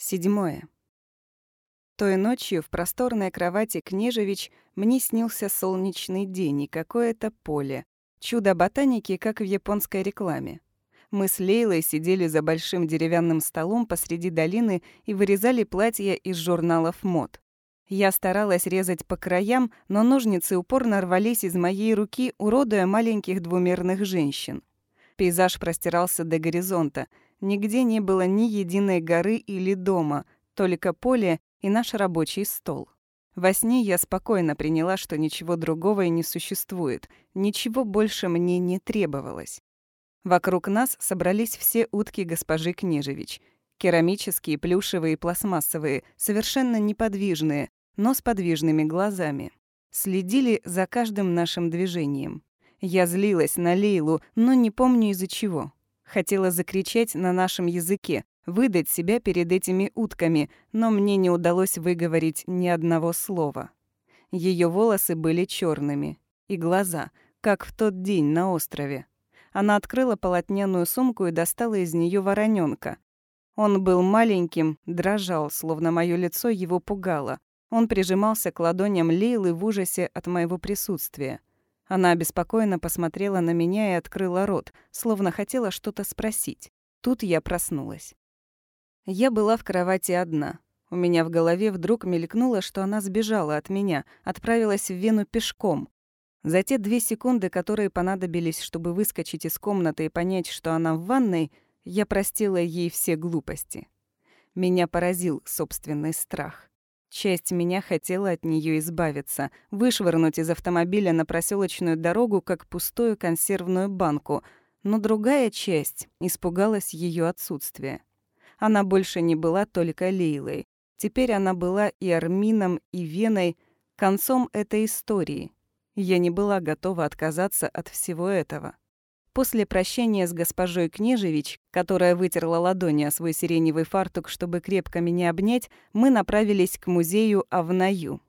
Седьмое. Той ночью в просторной кровати Книжевич мне снился солнечный день и какое-то поле. Чудо ботаники, как в японской рекламе. Мы с Лейлой сидели за большим деревянным столом посреди долины и вырезали платья из журналов мод. Я старалась резать по краям, но ножницы упорно рвались из моей руки, уродуя маленьких двумерных женщин. Пейзаж простирался до горизонта — Нигде не было ни единой горы или дома, только поле и наш рабочий стол. Во сне я спокойно приняла, что ничего другого и не существует, ничего больше мне не требовалось. Вокруг нас собрались все утки госпожи Книжевич. Керамические, плюшевые пластмассовые, совершенно неподвижные, но с подвижными глазами. Следили за каждым нашим движением. Я злилась на Лейлу, но не помню из-за чего. Хотела закричать на нашем языке, выдать себя перед этими утками, но мне не удалось выговорить ни одного слова. Ее волосы были черными, и глаза, как в тот день на острове. Она открыла полотняную сумку и достала из нее вороненка. Он был маленьким, дрожал, словно мое лицо его пугало. Он прижимался к ладоням Лейлы в ужасе от моего присутствия. Она обеспокоенно посмотрела на меня и открыла рот, словно хотела что-то спросить. Тут я проснулась. Я была в кровати одна. У меня в голове вдруг мелькнуло, что она сбежала от меня, отправилась в Вену пешком. За те две секунды, которые понадобились, чтобы выскочить из комнаты и понять, что она в ванной, я простила ей все глупости. Меня поразил собственный страх. Часть меня хотела от нее избавиться, вышвырнуть из автомобиля на проселочную дорогу, как пустую консервную банку, но другая часть испугалась ее отсутствия. Она больше не была только Лейлой. Теперь она была и Армином, и Веной, концом этой истории. Я не была готова отказаться от всего этого. После прощения с госпожой Кнежевич, которая вытерла ладони о свой сиреневый фартук, чтобы крепко меня обнять, мы направились к музею Авнаю.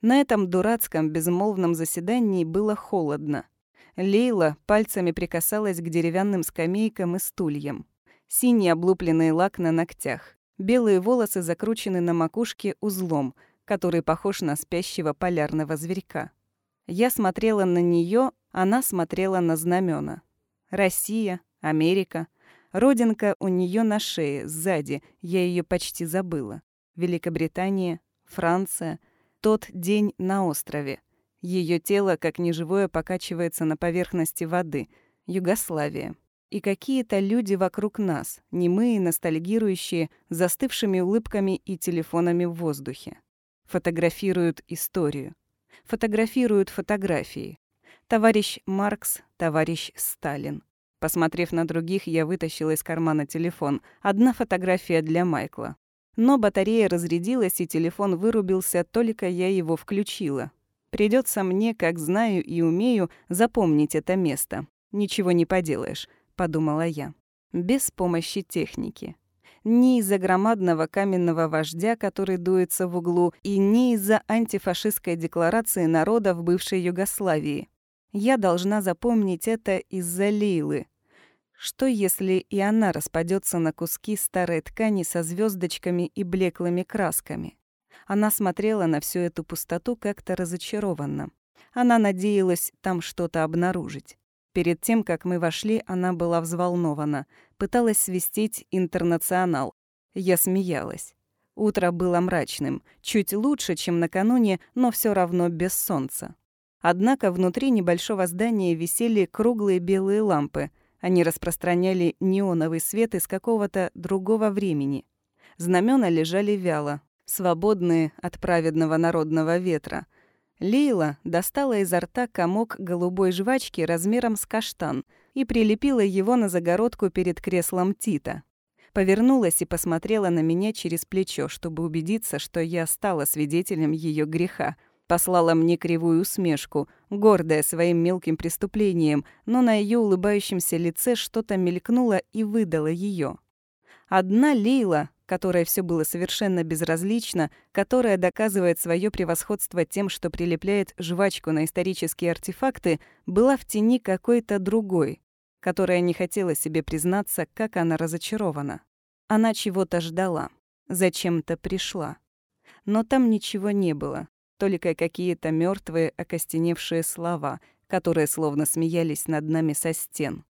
На этом дурацком безмолвном заседании было холодно. Лейла пальцами прикасалась к деревянным скамейкам и стульям. Синий облупленный лак на ногтях. Белые волосы закручены на макушке узлом, который похож на спящего полярного зверька. Я смотрела на нее, она смотрела на знамена. Россия, Америка. Родинка у нее на шее, сзади, я ее почти забыла. Великобритания, Франция. Тот день на острове. Ее тело, как неживое, покачивается на поверхности воды. Югославия. И какие-то люди вокруг нас, немые, ностальгирующие, застывшими улыбками и телефонами в воздухе. Фотографируют историю. Фотографируют фотографии. Товарищ Маркс, товарищ Сталин. Посмотрев на других, я вытащила из кармана телефон. Одна фотография для Майкла. Но батарея разрядилась, и телефон вырубился, только я его включила. Придется мне, как знаю и умею, запомнить это место. Ничего не поделаешь, подумала я. Без помощи техники. Ни из-за громадного каменного вождя, который дуется в углу, и не из-за антифашистской декларации народа в бывшей Югославии. Я должна запомнить это из-за Лейлы. Что если и она распадется на куски старой ткани со звездочками и блеклыми красками? Она смотрела на всю эту пустоту как-то разочарованно. Она надеялась там что-то обнаружить. Перед тем, как мы вошли, она была взволнована, пыталась свистеть «Интернационал». Я смеялась. Утро было мрачным, чуть лучше, чем накануне, но все равно без солнца. Однако внутри небольшого здания висели круглые белые лампы. Они распространяли неоновый свет из какого-то другого времени. Знамена лежали вяло, свободные от праведного народного ветра. Лейла достала изо рта комок голубой жвачки размером с каштан и прилепила его на загородку перед креслом Тита. Повернулась и посмотрела на меня через плечо, чтобы убедиться, что я стала свидетелем ее греха — послала мне кривую усмешку, гордая своим мелким преступлением, но на ее улыбающемся лице что-то мелькнуло и выдало ее. Одна Лейла, которой все было совершенно безразлично, которая доказывает свое превосходство тем, что прилепляет жвачку на исторические артефакты, была в тени какой-то другой, которая не хотела себе признаться, как она разочарована. Она чего-то ждала. Зачем-то пришла. Но там ничего не было, только какие-то мертвые окостеневшие слова, которые словно смеялись над нами со стен.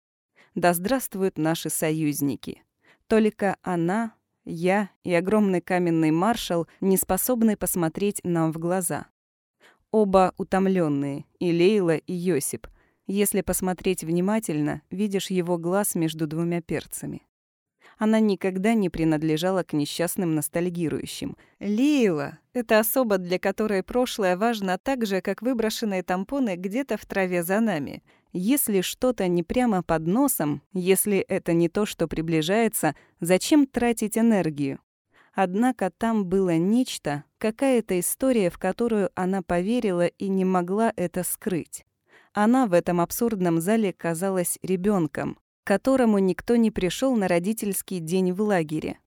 Да здравствуют наши союзники. Только она, я и огромный каменный маршал не способны посмотреть нам в глаза. Оба утомленные, и Лейла, и Йосип. Если посмотреть внимательно, видишь его глаз между двумя перцами. Она никогда не принадлежала к несчастным ностальгирующим. Лейла — это особа, для которой прошлое важно так же, как выброшенные тампоны где-то в траве за нами. Если что-то не прямо под носом, если это не то, что приближается, зачем тратить энергию? Однако там было нечто, какая-то история, в которую она поверила и не могла это скрыть. Она в этом абсурдном зале казалась ребенком, которому никто не пришел на родительский день в лагере.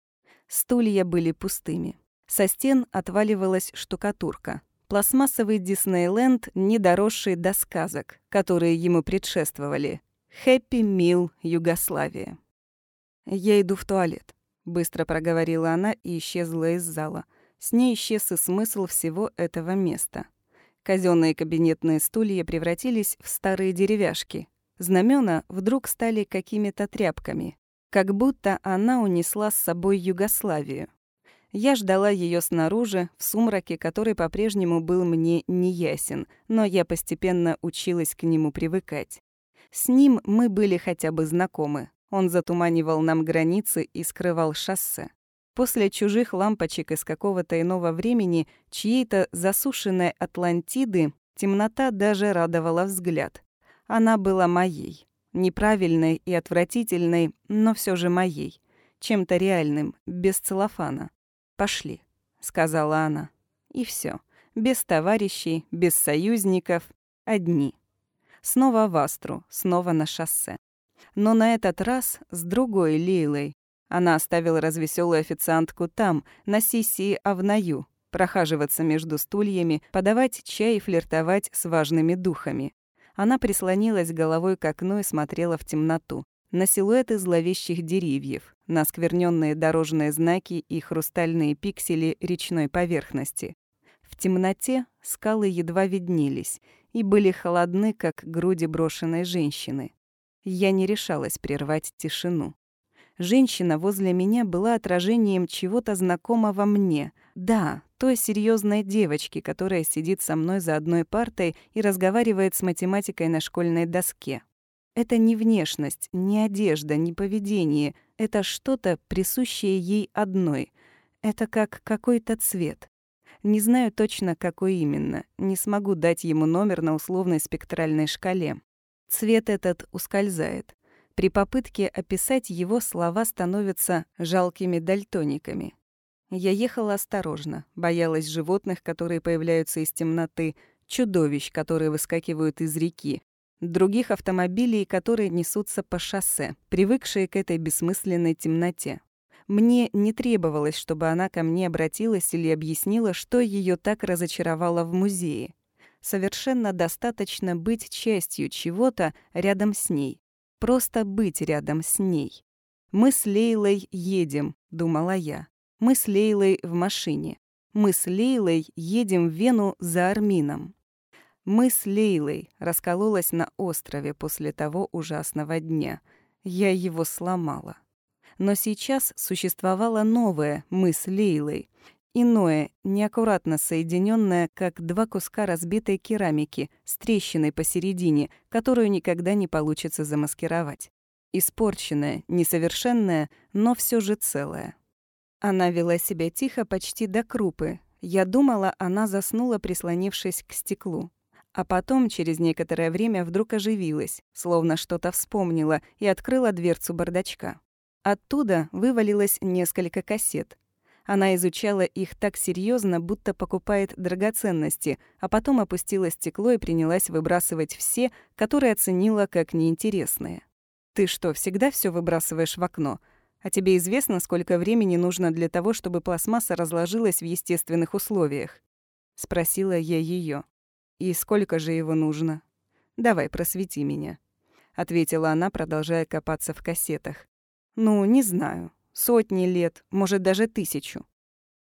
Стулья были пустыми. Со стен отваливалась штукатурка. Пластмассовый Диснейленд, не доросший до сказок, которые ему предшествовали. «Хэппи Мил, Югославия». «Я иду в туалет», — быстро проговорила она и исчезла из зала. С ней исчез и смысл всего этого места. Казенные кабинетные стулья превратились в старые деревяшки, Знамена вдруг стали какими-то тряпками, как будто она унесла с собой Югославию. Я ждала ее снаружи, в сумраке, который по-прежнему был мне неясен, но я постепенно училась к нему привыкать. С ним мы были хотя бы знакомы. Он затуманивал нам границы и скрывал шоссе. После чужих лампочек из какого-то иного времени, чьей-то засушенной Атлантиды, темнота даже радовала взгляд. Она была моей. Неправильной и отвратительной, но все же моей. Чем-то реальным, без целлофана. «Пошли», — сказала она. И все. Без товарищей, без союзников. Одни. Снова в Астру, снова на шоссе. Но на этот раз с другой Лейлой. Она оставила развеселую официантку там, на сессии Авнаю, прохаживаться между стульями, подавать чай и флиртовать с важными духами. Она прислонилась головой к окну и смотрела в темноту. На силуэты зловещих деревьев, на скверненные дорожные знаки и хрустальные пиксели речной поверхности. В темноте скалы едва виднелись и были холодны, как груди брошенной женщины. Я не решалась прервать тишину. Женщина возле меня была отражением чего-то знакомого мне. Да, той серьезной девочки, которая сидит со мной за одной партой и разговаривает с математикой на школьной доске. Это не внешность, не одежда, не поведение. Это что-то, присущее ей одной. Это как какой-то цвет. Не знаю точно, какой именно. Не смогу дать ему номер на условной спектральной шкале. Цвет этот ускользает. При попытке описать его слова становятся жалкими дальтониками. Я ехала осторожно, боялась животных, которые появляются из темноты, чудовищ, которые выскакивают из реки, других автомобилей, которые несутся по шоссе, привыкшие к этой бессмысленной темноте. Мне не требовалось, чтобы она ко мне обратилась или объяснила, что ее так разочаровало в музее. Совершенно достаточно быть частью чего-то рядом с ней, Просто быть рядом с ней. «Мы с Лейлой едем», — думала я. «Мы с Лейлой в машине. Мы с Лейлой едем в Вену за Армином». «Мы с Лейлой» раскололась на острове после того ужасного дня. Я его сломала. Но сейчас существовало новое «мы с Лейлой», Иное, неаккуратно соединенное, как два куска разбитой керамики с трещиной посередине, которую никогда не получится замаскировать. Испорченное, несовершенное, но все же целое. Она вела себя тихо почти до крупы. Я думала, она заснула, прислонившись к стеклу. А потом, через некоторое время, вдруг оживилась, словно что-то вспомнила, и открыла дверцу бардачка. Оттуда вывалилось несколько кассет, она изучала их так серьезно, будто покупает драгоценности, а потом опустила стекло и принялась выбрасывать все, которые оценила как неинтересные. «Ты что, всегда все выбрасываешь в окно? А тебе известно, сколько времени нужно для того, чтобы пластмасса разложилась в естественных условиях?» Спросила я ее. «И сколько же его нужно?» «Давай, просвети меня», — ответила она, продолжая копаться в кассетах. «Ну, не знаю. Сотни лет, может, даже тысячу.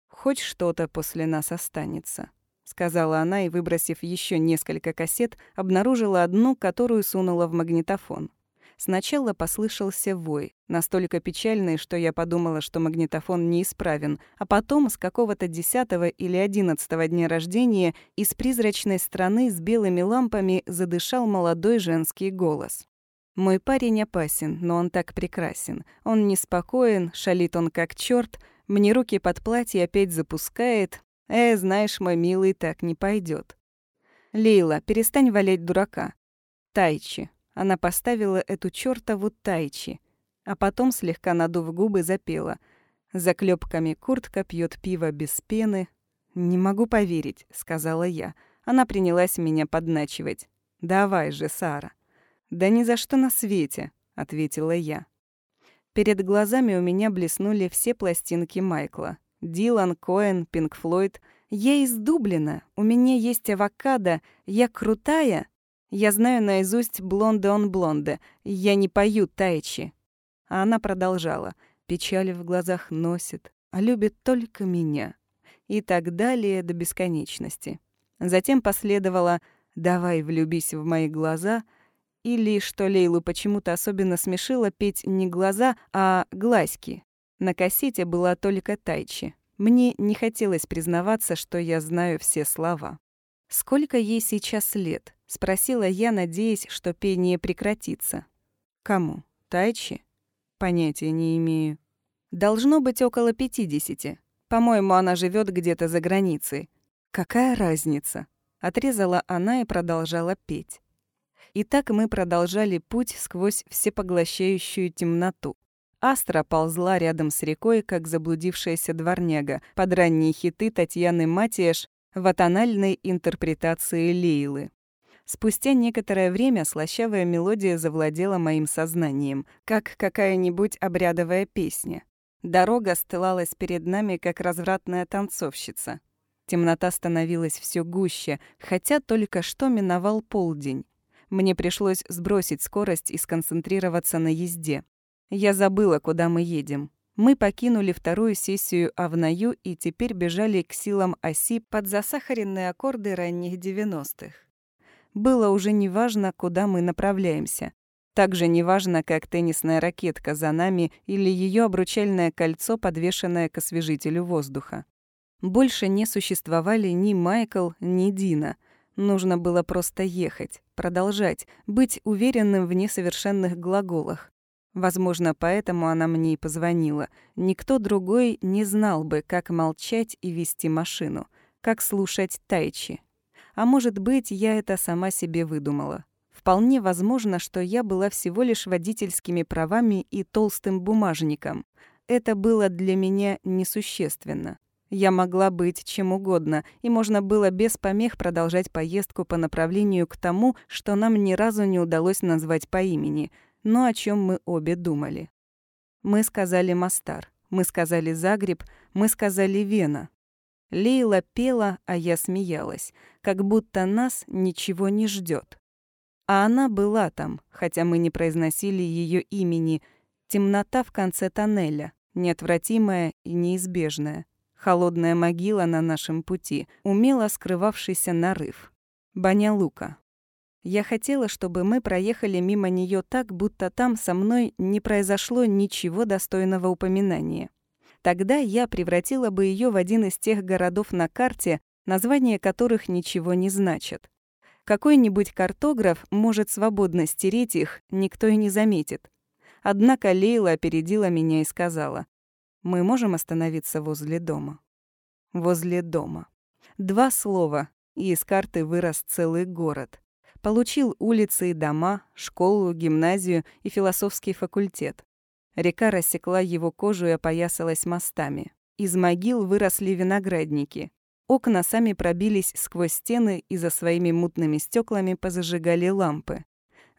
хоть что-то после нас останется», — сказала она и, выбросив еще несколько кассет, обнаружила одну, которую сунула в магнитофон. Сначала послышался вой, настолько печальный, что я подумала, что магнитофон неисправен, а потом с какого-то десятого или одиннадцатого дня рождения из призрачной страны с белыми лампами задышал молодой женский голос. Мой парень опасен, но он так прекрасен. Он неспокоен, шалит он как черт, мне руки под платье опять запускает. Э, знаешь, мой милый, так не пойдет. Лейла, перестань валять дурака. Тайчи, она поставила эту чёртову тайчи, а потом, слегка надув губы, запела. За клёпками куртка пьёт пиво без пены. «Не могу поверить», — сказала я. Она принялась меня подначивать. «Давай же, Сара». «Да ни за что на свете», — ответила я. Перед глазами у меня блеснули все пластинки Майкла. Дилан, Коэн, Пинк Флойд. Я из Дублина, у меня есть авокадо, я крутая, я знаю наизусть «Блонде он блонде», я не пою тайчи. А она продолжала. Печали в глазах носит, а любит только меня. И так далее до бесконечности. Затем последовало «Давай влюбись в мои глаза», или, что Лейлу почему-то особенно смешило, петь не глаза, а глазки. На кассете была только тайчи. Мне не хотелось признаваться, что я знаю все слова. Сколько ей сейчас лет? — спросила я, надеясь, что пение прекратится. «Кому? Тайчи?» «Понятия не имею». «Должно быть около пятидесяти. По-моему, она живет где-то за границей». «Какая разница?» — отрезала она и продолжала петь. И так мы продолжали путь сквозь всепоглощающую темноту. Астра ползла рядом с рекой, как заблудившаяся дворняга, под ранние хиты Татьяны Матиэш в атональной интерпретации Лейлы. Спустя некоторое время слащавая мелодия завладела моим сознанием, как какая-нибудь обрядовая песня. Дорога стылалась перед нами, как развратная танцовщица. Темнота становилась все гуще, хотя только что миновал полдень. Мне пришлось сбросить скорость и сконцентрироваться на езде. Я забыла, куда мы едем. Мы покинули вторую сессию Авнаю и теперь бежали к силам оси под засахаренные аккорды ранних девяностых было уже неважно, куда мы направляемся. Так же неважно, как теннисная ракетка за нами или ее обручальное кольцо, подвешенное к освежителю воздуха. Больше не существовали ни Майкл, ни Дина. Нужно было просто ехать, продолжать, быть уверенным в несовершенных глаголах. Возможно, поэтому она мне и позвонила. Никто другой не знал бы, как молчать и вести машину, как слушать тайчи. А может быть, я это сама себе выдумала. Вполне возможно, что я была всего лишь водительскими правами и толстым бумажником. Это было для меня несущественно. Я могла быть чем угодно, и можно было без помех продолжать поездку по направлению к тому, что нам ни разу не удалось назвать по имени, но о чем мы обе думали. Мы сказали Мастар, мы сказали Загреб, мы сказали Вена. Лейла пела, а я смеялась, как будто нас ничего не ждет. А она была там, хотя мы не произносили ее имени. Темнота в конце тоннеля, неотвратимая и неизбежная. Холодная могила на нашем пути, умело скрывавшийся нарыв. Баня Лука. Я хотела, чтобы мы проехали мимо нее так, будто там со мной не произошло ничего достойного упоминания. Тогда я превратила бы ее в один из тех городов на карте, названия которых ничего не значат. Какой-нибудь картограф может свободно стереть их, никто и не заметит. Однако Лейла опередила меня и сказала, «Мы можем остановиться возле дома». Возле дома. Два слова, и из карты вырос целый город. Получил улицы и дома, школу, гимназию и философский факультет. Река рассекла его кожу и опоясалась мостами. Из могил выросли виноградники. Окна сами пробились сквозь стены и за своими мутными стеклами позажигали лампы.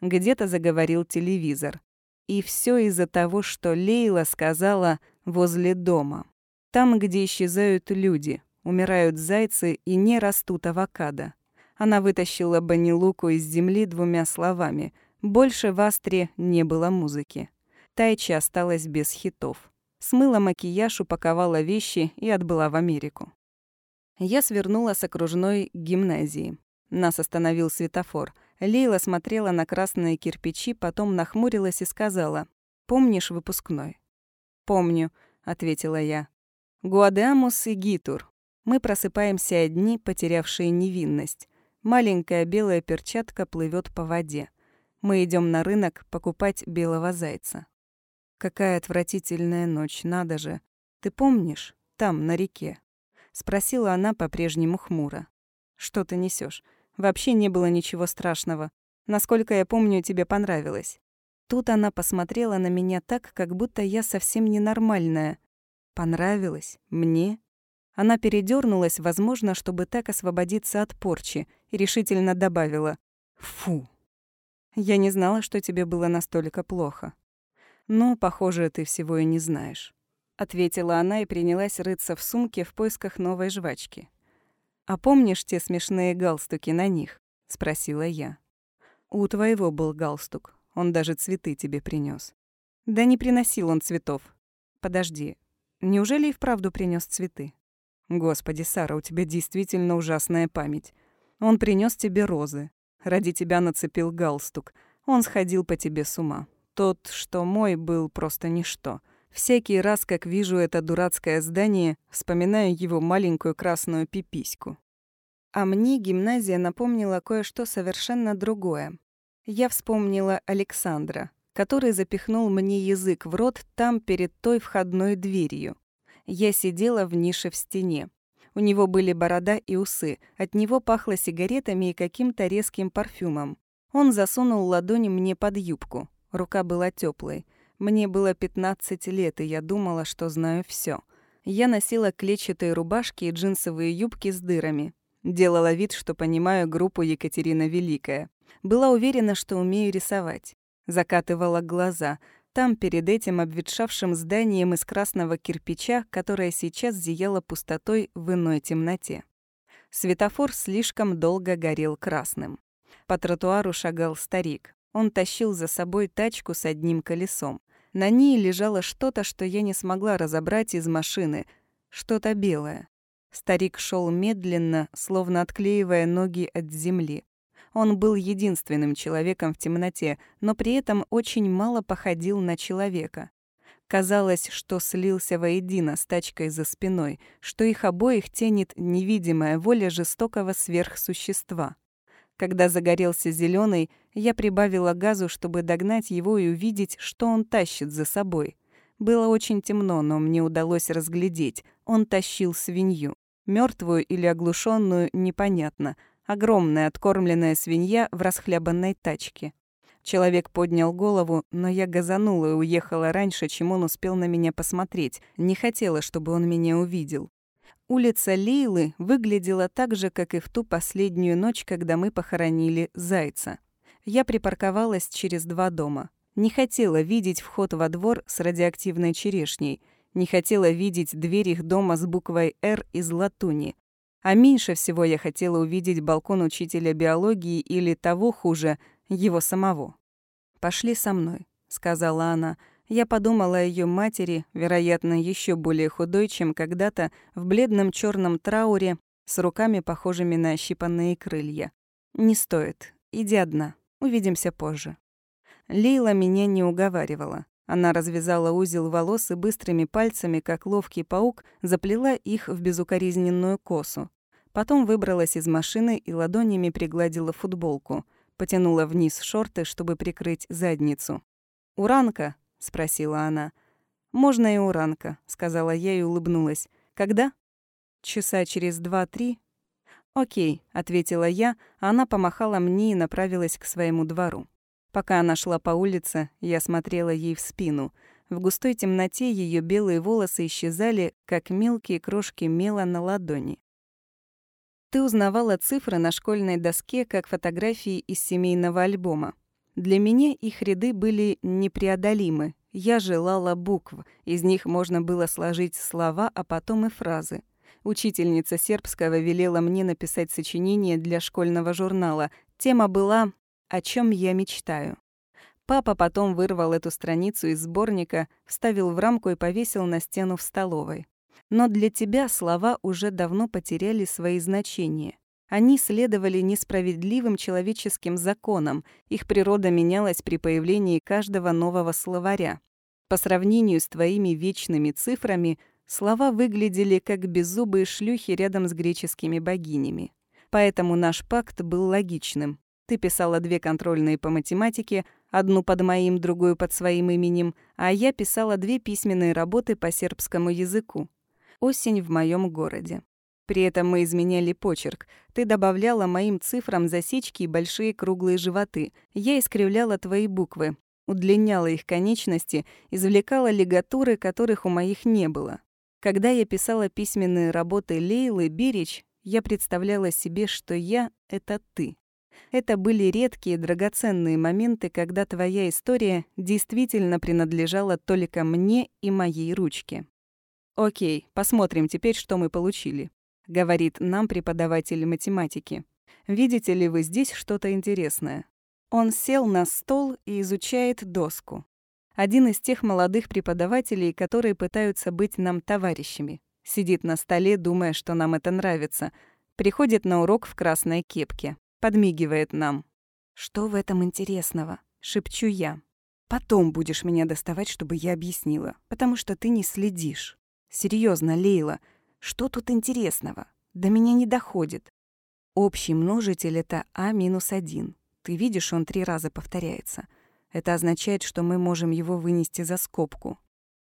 Где-то заговорил телевизор. И все из-за того, что Лейла сказала «возле дома». Там, где исчезают люди, умирают зайцы и не растут авокадо. Она вытащила банилуку из земли двумя словами. Больше в Астре не было музыки. Тайчи осталась без хитов. Смыла макияж, упаковала вещи и отбыла в Америку. Я свернула с окружной гимназии. Нас остановил светофор. Лейла смотрела на красные кирпичи, потом нахмурилась и сказала, «Помнишь выпускной?» «Помню», — ответила я. «Гуадеамус и Гитур. Мы просыпаемся одни, потерявшие невинность. Маленькая белая перчатка плывет по воде. Мы идем на рынок покупать белого зайца. Какая отвратительная ночь, надо же. Ты помнишь? Там, на реке. Спросила она по-прежнему хмуро. Что ты несешь? Вообще не было ничего страшного. Насколько я помню, тебе понравилось. Тут она посмотрела на меня так, как будто я совсем ненормальная. Понравилось? Мне? Она передернулась, возможно, чтобы так освободиться от порчи, и решительно добавила «Фу». Я не знала, что тебе было настолько плохо. Но, похоже, ты всего и не знаешь. Ответила она и принялась рыться в сумке в поисках новой жвачки. «А помнишь те смешные галстуки на них?» — спросила я. «У твоего был галстук. Он даже цветы тебе принес. «Да не приносил он цветов. Подожди, неужели и вправду принес цветы?» «Господи, Сара, у тебя действительно ужасная память. Он принес тебе розы, Ради тебя нацепил галстук. Он сходил по тебе с ума. Тот, что мой, был просто ничто. Всякий раз, как вижу это дурацкое здание, вспоминаю его маленькую красную пипиську. А мне гимназия напомнила кое-что совершенно другое. Я вспомнила Александра, который запихнул мне язык в рот там перед той входной дверью. Я сидела в нише в стене. У него были борода и усы, от него пахло сигаретами и каким-то резким парфюмом. Он засунул ладони мне под юбку. Рука была теплой. Мне было 15 лет, и я думала, что знаю все. Я носила клетчатые рубашки и джинсовые юбки с дырами. Делала вид, что понимаю группу Екатерина Великая. Была уверена, что умею рисовать. Закатывала глаза, там, перед этим обветшавшим зданием из красного кирпича, которое сейчас зияло пустотой в иной темноте. Светофор слишком долго горел красным. По тротуару шагал старик. Он тащил за собой тачку с одним колесом. На ней лежало что-то, что я не смогла разобрать из машины. Что-то белое. Старик шел медленно, словно отклеивая ноги от земли. Он был единственным человеком в темноте, но при этом очень мало походил на человека. Казалось, что слился воедино с тачкой за спиной, что их обоих тянет невидимая воля жестокого сверхсущества. Когда загорелся зеленый, я прибавила газу, чтобы догнать его и увидеть, что он тащит за собой. Было очень темно, но мне удалось разглядеть. Он тащил свинью. мертвую или оглушенную непонятно, Огромная откормленная свинья в расхлябанной тачке. Человек поднял голову, но я газанула и уехала раньше, чем он успел на меня посмотреть. Не хотела, чтобы он меня увидел. Улица Лейлы выглядела так же, как и в ту последнюю ночь, когда мы похоронили зайца. Я припарковалась через два дома. Не хотела видеть вход во двор с радиоактивной черешней. Не хотела видеть дверь их дома с буквой «Р» из латуни. А меньше всего я хотела увидеть балкон учителя биологии или того хуже, его самого. «Пошли со мной», — сказала она. Я подумала о ее матери, вероятно, еще более худой, чем когда-то, в бледном черном трауре, с руками, похожими на ощипанные крылья. «Не стоит. Иди одна. Увидимся позже». Лейла меня не уговаривала. Она развязала узел волос и быстрыми пальцами, как ловкий паук, заплела их в безукоризненную косу. Потом выбралась из машины и ладонями пригладила футболку. Потянула вниз шорты, чтобы прикрыть задницу. «Уранка?» — спросила она. «Можно и уранка», — сказала я и улыбнулась. «Когда?» «Часа через два-три». «Окей», — ответила я, а она помахала мне и направилась к своему двору. Пока она шла по улице, я смотрела ей в спину. В густой темноте ее белые волосы исчезали, как мелкие крошки мела на ладони. Ты узнавала цифры на школьной доске, как фотографии из семейного альбома. Для меня их ряды были непреодолимы. Я желала букв, из них можно было сложить слова, а потом и фразы. Учительница сербского велела мне написать сочинение для школьного журнала. Тема была «О чем я мечтаю». Папа потом вырвал эту страницу из сборника, вставил в рамку и повесил на стену в столовой. Но для тебя слова уже давно потеряли свои значения. Они следовали несправедливым человеческим законам, их природа менялась при появлении каждого нового словаря. По сравнению с твоими вечными цифрами, слова выглядели как беззубые шлюхи рядом с греческими богинями. Поэтому наш пакт был логичным. Ты писала две контрольные по математике, одну под моим, другую под своим именем, а я писала две письменные работы по сербскому языку. «Осень в моем городе». При этом мы изменяли почерк. Ты добавляла моим цифрам засечки и большие круглые животы. Я искривляла твои буквы, удлиняла их конечности, извлекала лигатуры, которых у моих не было. Когда я писала письменные работы Лейлы Берич, я представляла себе, что я — это ты. Это были редкие драгоценные моменты, когда твоя история действительно принадлежала только мне и моей ручке. «Окей, посмотрим теперь, что мы получили», — говорит нам преподаватель математики. «Видите ли вы здесь что-то интересное?» Он сел на стол и изучает доску. Один из тех молодых преподавателей, которые пытаются быть нам товарищами. Сидит на столе, думая, что нам это нравится. Приходит на урок в красной кепке подмигивает нам. «Что в этом интересного?» — шепчу я. «Потом будешь меня доставать, чтобы я объяснила, потому что ты не следишь. Серьезно, Лейла, что тут интересного? До меня не доходит. Общий множитель — это а минус один. Ты видишь, он три раза повторяется. Это означает, что мы можем его вынести за скобку.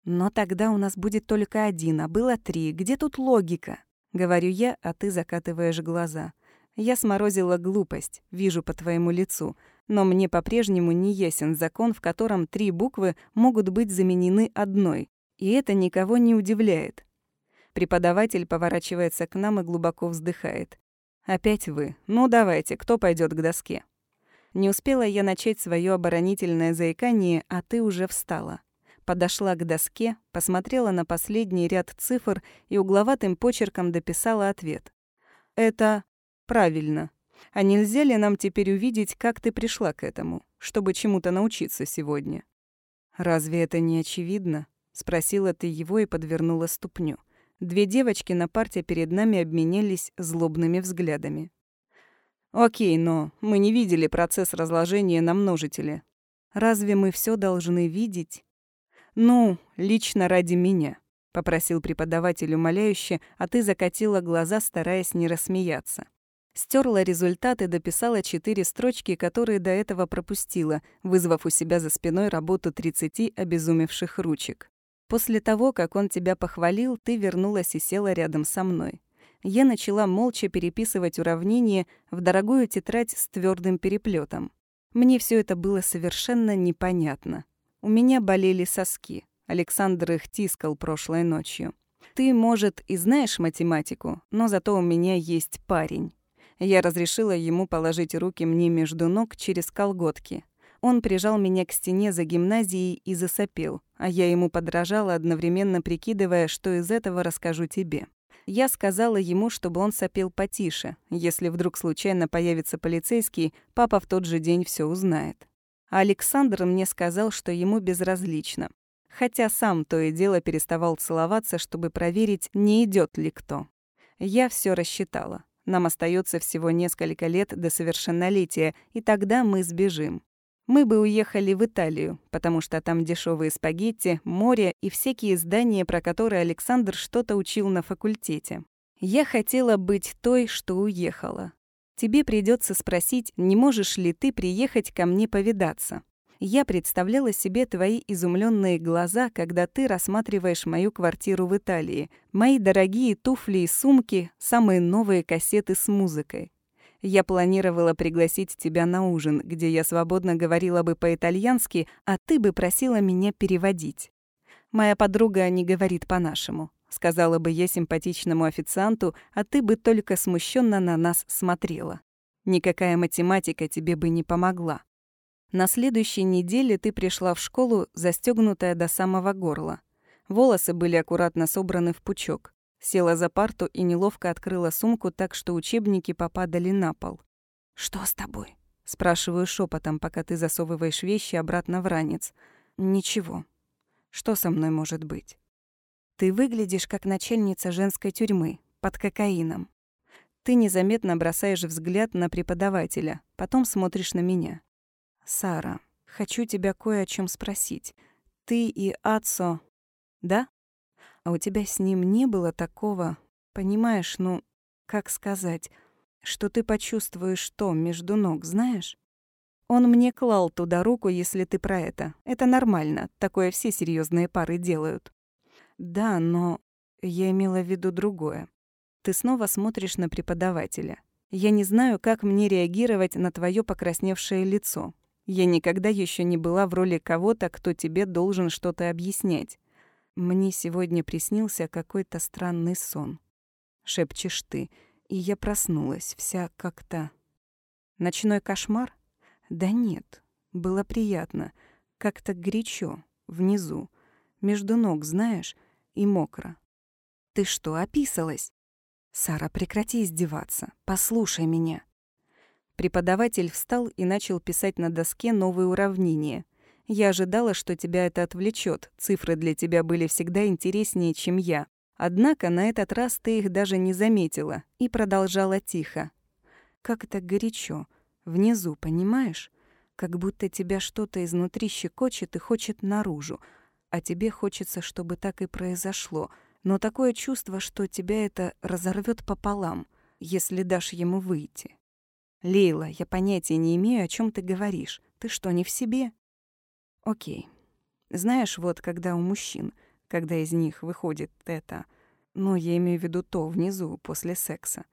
Но тогда у нас будет только один, а было три. Где тут логика? Говорю я, а ты закатываешь глаза. Я сморозила глупость, вижу по твоему лицу, но мне по-прежнему не ясен закон, в котором три буквы могут быть заменены одной, и это никого не удивляет. Преподаватель поворачивается к нам и глубоко вздыхает. «Опять вы. Ну давайте, кто пойдет к доске?» Не успела я начать свое оборонительное заикание, а ты уже встала. Подошла к доске, посмотрела на последний ряд цифр и угловатым почерком дописала ответ. «Это Правильно. А нельзя ли нам теперь увидеть, как ты пришла к этому, чтобы чему-то научиться сегодня? Разве это не очевидно? Спросила ты его и подвернула ступню. Две девочки на парте перед нами обменялись злобными взглядами. Окей, но мы не видели процесс разложения на множителе. Разве мы все должны видеть? Ну, лично ради меня, попросил преподаватель умоляюще, а ты закатила глаза, стараясь не рассмеяться. Стерла результаты, дописала четыре строчки, которые до этого пропустила, вызвав у себя за спиной работу 30 обезумевших ручек. После того, как он тебя похвалил, ты вернулась и села рядом со мной. Я начала молча переписывать уравнения в дорогую тетрадь с твердым переплетом. Мне все это было совершенно непонятно. У меня болели соски. Александр их тискал прошлой ночью. Ты, может, и знаешь математику, но зато у меня есть парень. Я разрешила ему положить руки мне между ног через колготки. Он прижал меня к стене за гимназией и засопел, а я ему подражала, одновременно прикидывая, что из этого расскажу тебе. Я сказала ему, чтобы он сопел потише. Если вдруг случайно появится полицейский, папа в тот же день все узнает. А Александр мне сказал, что ему безразлично. Хотя сам то и дело переставал целоваться, чтобы проверить, не идет ли кто. Я все рассчитала. Нам остается всего несколько лет до совершеннолетия, и тогда мы сбежим. Мы бы уехали в Италию, потому что там дешевые спагетти, море и всякие здания, про которые Александр что-то учил на факультете. Я хотела быть той, что уехала. Тебе придется спросить, не можешь ли ты приехать ко мне повидаться я представляла себе твои изумленные глаза, когда ты рассматриваешь мою квартиру в Италии, мои дорогие туфли и сумки, самые новые кассеты с музыкой. Я планировала пригласить тебя на ужин, где я свободно говорила бы по-итальянски, а ты бы просила меня переводить. Моя подруга не говорит по-нашему. Сказала бы я симпатичному официанту, а ты бы только смущенно на нас смотрела. Никакая математика тебе бы не помогла. На следующей неделе ты пришла в школу, застегнутая до самого горла. Волосы были аккуратно собраны в пучок. Села за парту и неловко открыла сумку так, что учебники попадали на пол. «Что с тобой?» — Спрашиваю шепотом, пока ты засовываешь вещи обратно в ранец. Ничего. Что со мной может быть? Ты выглядишь как начальница женской тюрьмы, под кокаином. Ты незаметно бросаешь взгляд на преподавателя, потом смотришь на меня. Сара, хочу тебя кое о чем спросить. Ты и Ацо... Да? А у тебя с ним не было такого... Понимаешь, ну, как сказать, что ты почувствуешь что между ног, знаешь? Он мне клал туда руку, если ты про это. Это нормально, такое все серьезные пары делают. Да, но я имела в виду другое. Ты снова смотришь на преподавателя. Я не знаю, как мне реагировать на твое покрасневшее лицо. Я никогда еще не была в роли кого-то, кто тебе должен что-то объяснять. Мне сегодня приснился какой-то странный сон. Шепчешь ты, и я проснулась, вся как-то... Ночной кошмар? Да нет, было приятно, как-то горячо, внизу, между ног, знаешь, и мокро. Ты что, описалась? Сара, прекрати издеваться, послушай меня. Преподаватель встал и начал писать на доске новые уравнения. Я ожидала, что тебя это отвлечет. Цифры для тебя были всегда интереснее, чем я. Однако на этот раз ты их даже не заметила и продолжала тихо. Как это горячо. Внизу, понимаешь? Как будто тебя что-то изнутри щекочет и хочет наружу. А тебе хочется, чтобы так и произошло. Но такое чувство, что тебя это разорвет пополам, если дашь ему выйти. Лейла, я понятия не имею, о чем ты говоришь. Ты что, не в себе? Окей. Знаешь, вот когда у мужчин, когда из них выходит это... Ну, я имею в виду то, внизу, после секса.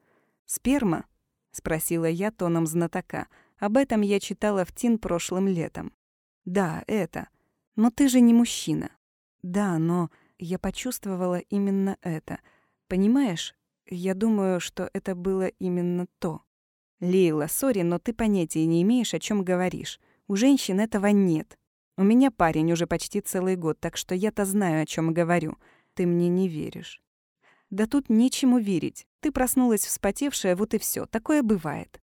Сперма? — спросила я тоном знатока. «Об этом я читала в ТИН прошлым летом». «Да, это. Но ты же не мужчина». «Да, но я почувствовала именно это. Понимаешь, я думаю, что это было именно то». «Лейла, сори, но ты понятия не имеешь, о чем говоришь. У женщин этого нет. У меня парень уже почти целый год, так что я-то знаю, о чем говорю. Ты мне не веришь». Да тут нечему верить. Ты проснулась вспотевшая, вот и все. Такое бывает.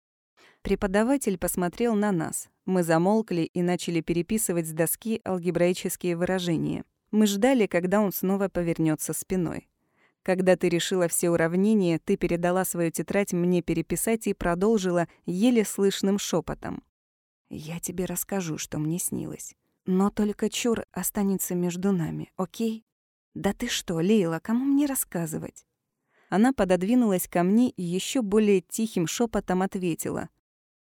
Преподаватель посмотрел на нас. Мы замолкли и начали переписывать с доски алгебраические выражения. Мы ждали, когда он снова повернется спиной. Когда ты решила все уравнения, ты передала свою тетрадь мне переписать и продолжила еле слышным шепотом. «Я тебе расскажу, что мне снилось. Но только чур останется между нами, окей?» «Да ты что, Лейла, кому мне рассказывать?» Она пододвинулась ко мне и еще более тихим шепотом ответила.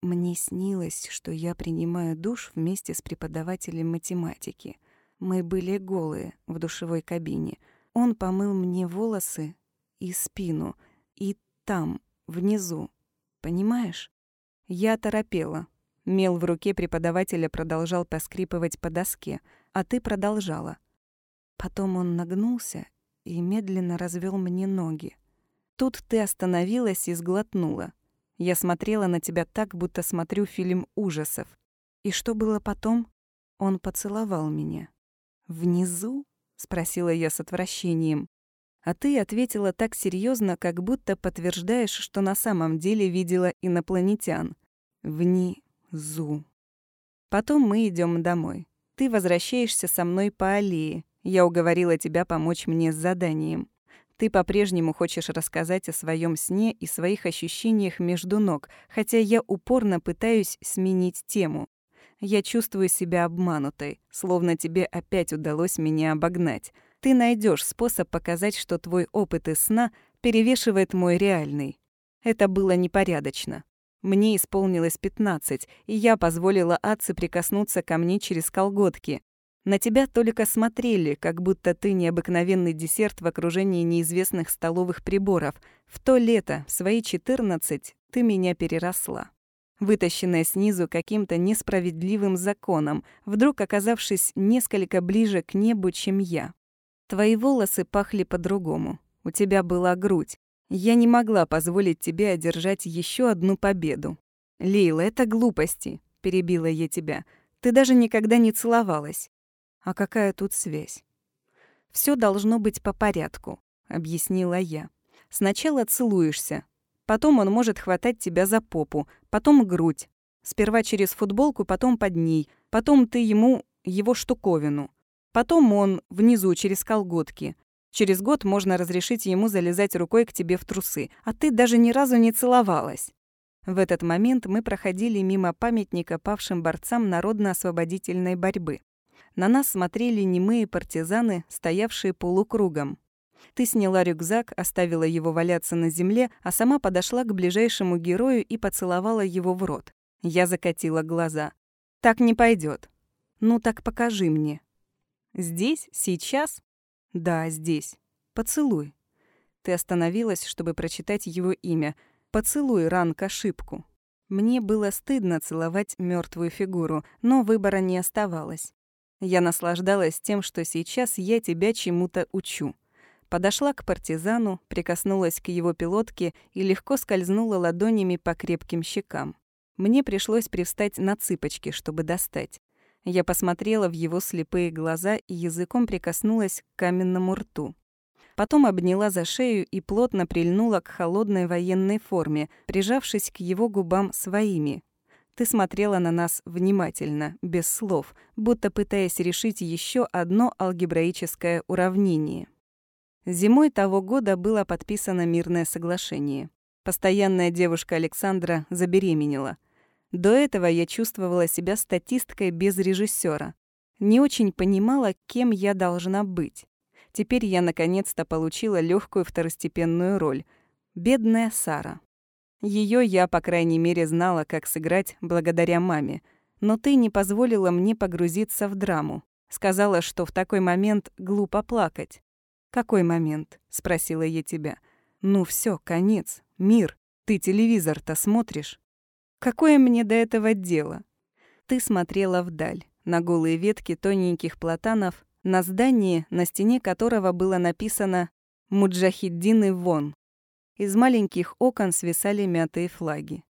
«Мне снилось, что я принимаю душ вместе с преподавателем математики. Мы были голые в душевой кабине. Он помыл мне волосы и спину, и там, внизу. Понимаешь?» Я торопела. Мел в руке преподавателя продолжал поскрипывать по доске, а ты продолжала. Потом он нагнулся и медленно развел мне ноги. Тут ты остановилась и сглотнула. Я смотрела на тебя так, будто смотрю фильм ужасов. И что было потом? Он поцеловал меня. «Внизу?» — спросила я с отвращением. А ты ответила так серьезно, как будто подтверждаешь, что на самом деле видела инопланетян. Внизу. Потом мы идем домой. Ты возвращаешься со мной по аллее, я уговорила тебя помочь мне с заданием. Ты по-прежнему хочешь рассказать о своем сне и своих ощущениях между ног, хотя я упорно пытаюсь сменить тему. Я чувствую себя обманутой, словно тебе опять удалось меня обогнать. Ты найдешь способ показать, что твой опыт из сна перевешивает мой реальный. Это было непорядочно. Мне исполнилось 15, и я позволила Атце прикоснуться ко мне через колготки. На тебя только смотрели, как будто ты необыкновенный десерт в окружении неизвестных столовых приборов. В то лето, в свои 14, ты меня переросла. Вытащенная снизу каким-то несправедливым законом, вдруг оказавшись несколько ближе к небу, чем я. Твои волосы пахли по-другому. У тебя была грудь. Я не могла позволить тебе одержать еще одну победу. «Лейла, это глупости», — перебила я тебя. «Ты даже никогда не целовалась. А какая тут связь? Все должно быть по порядку, объяснила я. Сначала целуешься, потом он может хватать тебя за попу, потом грудь. Сперва через футболку, потом под ней. Потом ты ему его штуковину. Потом он внизу через колготки. Через год можно разрешить ему залезать рукой к тебе в трусы, а ты даже ни разу не целовалась. В этот момент мы проходили мимо памятника павшим борцам народно-освободительной борьбы. На нас смотрели немые партизаны, стоявшие полукругом. Ты сняла рюкзак, оставила его валяться на земле, а сама подошла к ближайшему герою и поцеловала его в рот. Я закатила глаза. «Так не пойдет. «Ну так покажи мне». «Здесь? Сейчас?» «Да, здесь. Поцелуй». Ты остановилась, чтобы прочитать его имя. «Поцелуй, Ранк, ошибку». Мне было стыдно целовать мертвую фигуру, но выбора не оставалось. Я наслаждалась тем, что сейчас я тебя чему-то учу. Подошла к партизану, прикоснулась к его пилотке и легко скользнула ладонями по крепким щекам. Мне пришлось привстать на цыпочки, чтобы достать. Я посмотрела в его слепые глаза и языком прикоснулась к каменному рту. Потом обняла за шею и плотно прильнула к холодной военной форме, прижавшись к его губам своими. Ты смотрела на нас внимательно, без слов, будто пытаясь решить еще одно алгебраическое уравнение. Зимой того года было подписано мирное соглашение. Постоянная девушка Александра забеременела. До этого я чувствовала себя статисткой без режиссера. Не очень понимала, кем я должна быть. Теперь я наконец-то получила легкую второстепенную роль. Бедная Сара. Ее я, по крайней мере, знала, как сыграть благодаря маме. Но ты не позволила мне погрузиться в драму. Сказала, что в такой момент глупо плакать. «Какой момент?» — спросила я тебя. «Ну все, конец. Мир. Ты телевизор-то смотришь?» Какое мне до этого дело? Ты смотрела вдаль, на голые ветки тоненьких платанов, на здание, на стене которого было написано «Муджахиддины вон». Из маленьких окон свисали мятые флаги.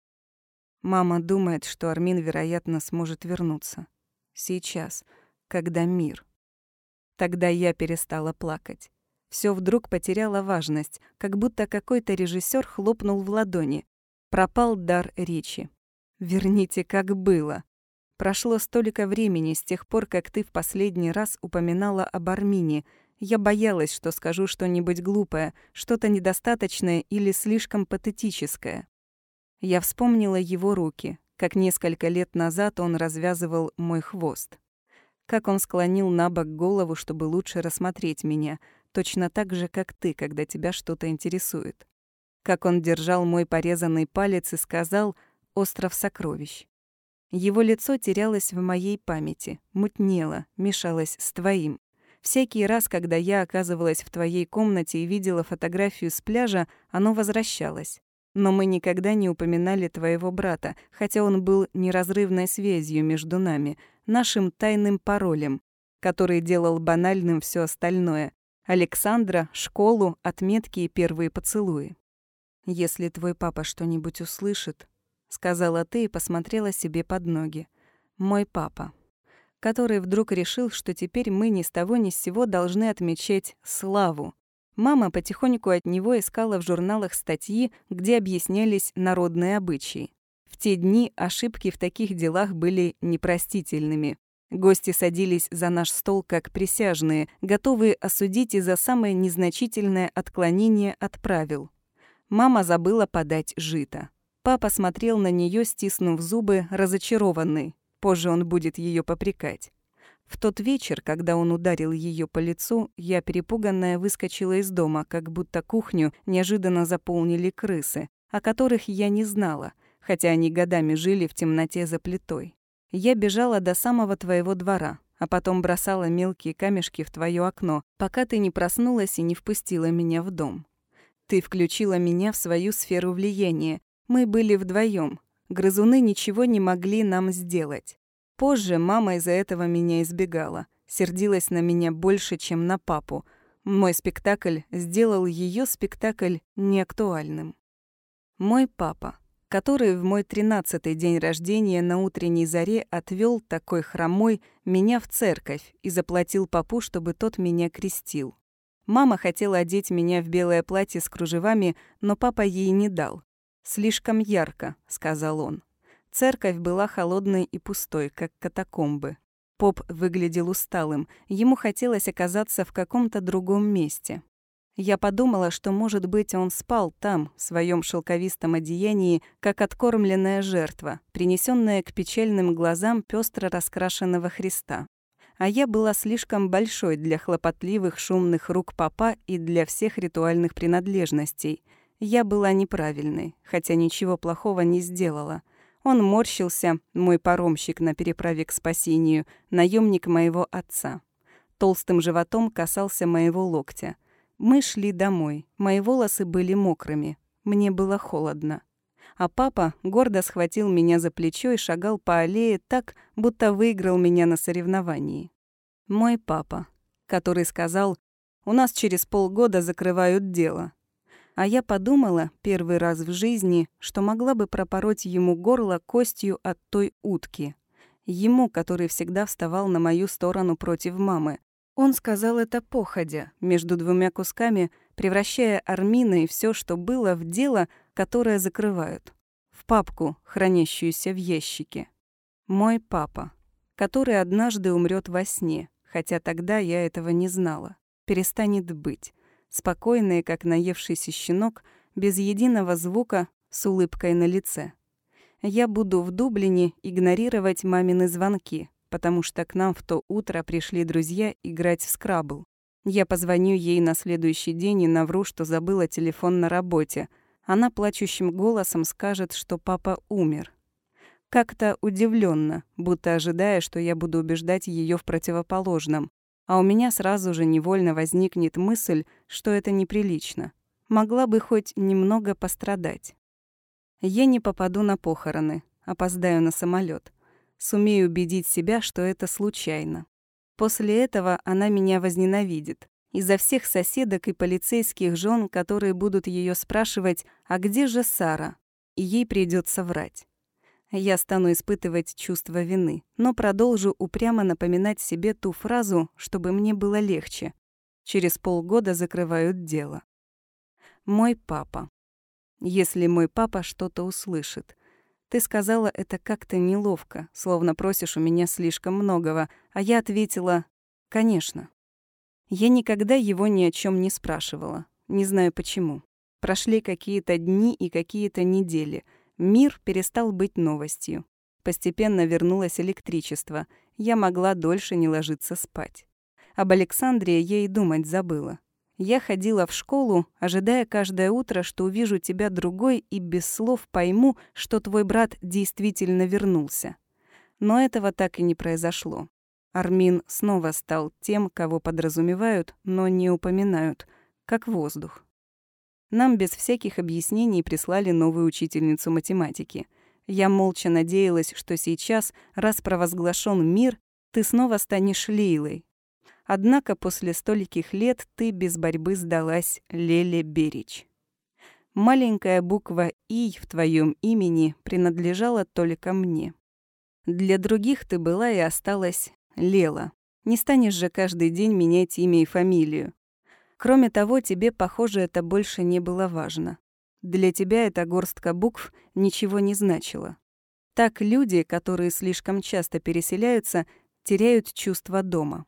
Мама думает, что Армин, вероятно, сможет вернуться. Сейчас, когда мир. Тогда я перестала плакать. Все вдруг потеряло важность, как будто какой-то режиссер хлопнул в ладони. Пропал дар речи. Верните, как было. Прошло столько времени с тех пор, как ты в последний раз упоминала об Армине. Я боялась, что скажу что-нибудь глупое, что-то недостаточное или слишком патетическое. Я вспомнила его руки, как несколько лет назад он развязывал мой хвост. Как он склонил на бок голову, чтобы лучше рассмотреть меня, точно так же, как ты, когда тебя что-то интересует как он держал мой порезанный палец и сказал «Остров сокровищ». Его лицо терялось в моей памяти, мутнело, мешалось с твоим. Всякий раз, когда я оказывалась в твоей комнате и видела фотографию с пляжа, оно возвращалось. Но мы никогда не упоминали твоего брата, хотя он был неразрывной связью между нами, нашим тайным паролем, который делал банальным все остальное. Александра, школу, отметки и первые поцелуи. «Если твой папа что-нибудь услышит», — сказала ты и посмотрела себе под ноги. «Мой папа» который вдруг решил, что теперь мы ни с того ни с сего должны отмечать славу. Мама потихоньку от него искала в журналах статьи, где объяснялись народные обычаи. В те дни ошибки в таких делах были непростительными. Гости садились за наш стол как присяжные, готовые осудить и за самое незначительное отклонение от правил. Мама забыла подать жито. Папа смотрел на нее, стиснув зубы, разочарованный. Позже он будет ее попрекать. В тот вечер, когда он ударил ее по лицу, я, перепуганная, выскочила из дома, как будто кухню неожиданно заполнили крысы, о которых я не знала, хотя они годами жили в темноте за плитой. Я бежала до самого твоего двора, а потом бросала мелкие камешки в твое окно, пока ты не проснулась и не впустила меня в дом. Ты включила меня в свою сферу влияния. Мы были вдвоем. Грызуны ничего не могли нам сделать. Позже мама из-за этого меня избегала. Сердилась на меня больше, чем на папу. Мой спектакль сделал ее спектакль неактуальным. Мой папа, который в мой тринадцатый день рождения на утренней заре отвел такой хромой меня в церковь и заплатил папу, чтобы тот меня крестил. Мама хотела одеть меня в белое платье с кружевами, но папа ей не дал. «Слишком ярко», — сказал он. Церковь была холодной и пустой, как катакомбы. Поп выглядел усталым, ему хотелось оказаться в каком-то другом месте. Я подумала, что, может быть, он спал там, в своем шелковистом одеянии, как откормленная жертва, принесенная к печальным глазам пестро раскрашенного Христа. А я была слишком большой для хлопотливых шумных рук папа и для всех ритуальных принадлежностей. Я была неправильной, хотя ничего плохого не сделала. Он морщился, мой паромщик на переправе к спасению, наемник моего отца. Толстым животом касался моего локтя. Мы шли домой. Мои волосы были мокрыми. Мне было холодно. А папа гордо схватил меня за плечо и шагал по аллее так, будто выиграл меня на соревновании. Мой папа, который сказал, «У нас через полгода закрывают дело». А я подумала первый раз в жизни, что могла бы пропороть ему горло костью от той утки. Ему, который всегда вставал на мою сторону против мамы, он сказал это походя, между двумя кусками, превращая Армина и все, что было, в дело, которое закрывают. В папку, хранящуюся в ящике. Мой папа, который однажды умрет во сне, хотя тогда я этого не знала, перестанет быть, спокойный, как наевшийся щенок, без единого звука, с улыбкой на лице. Я буду в Дублине игнорировать мамины звонки, потому что к нам в то утро пришли друзья играть в скрабл. Я позвоню ей на следующий день и навру, что забыла телефон на работе. Она плачущим голосом скажет, что папа умер. Как-то удивленно, будто ожидая, что я буду убеждать ее в противоположном. А у меня сразу же невольно возникнет мысль, что это неприлично. Могла бы хоть немного пострадать. Я не попаду на похороны, опоздаю на самолет сумею убедить себя, что это случайно. После этого она меня возненавидит. Из-за всех соседок и полицейских жен, которые будут ее спрашивать, а где же Сара? И ей придется врать. Я стану испытывать чувство вины, но продолжу упрямо напоминать себе ту фразу, чтобы мне было легче. Через полгода закрывают дело. Мой папа. Если мой папа что-то услышит. Ты сказала это как-то неловко, словно просишь у меня слишком многого, а я ответила «конечно». Я никогда его ни о чем не спрашивала, не знаю почему. Прошли какие-то дни и какие-то недели. Мир перестал быть новостью. Постепенно вернулось электричество. Я могла дольше не ложиться спать. Об Александре я и думать забыла. Я ходила в школу, ожидая каждое утро, что увижу тебя другой и без слов пойму, что твой брат действительно вернулся. Но этого так и не произошло. Армин снова стал тем, кого подразумевают, но не упоминают, как воздух. Нам без всяких объяснений прислали новую учительницу математики. Я молча надеялась, что сейчас, раз провозглашен мир, ты снова станешь Лейлой, Однако после стольких лет ты без борьбы сдалась Леле Берич. Маленькая буква «И» в твоем имени принадлежала только мне. Для других ты была и осталась Лела. Не станешь же каждый день менять имя и фамилию. Кроме того, тебе, похоже, это больше не было важно. Для тебя эта горстка букв ничего не значила. Так люди, которые слишком часто переселяются, теряют чувство дома.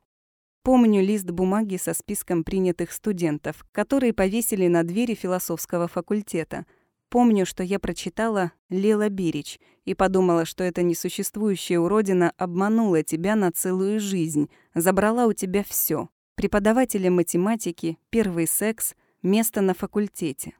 Помню лист бумаги со списком принятых студентов, которые повесили на двери философского факультета. Помню, что я прочитала «Лела Берич» и подумала, что эта несуществующая уродина обманула тебя на целую жизнь, забрала у тебя все: преподавателя математики, первый секс, место на факультете.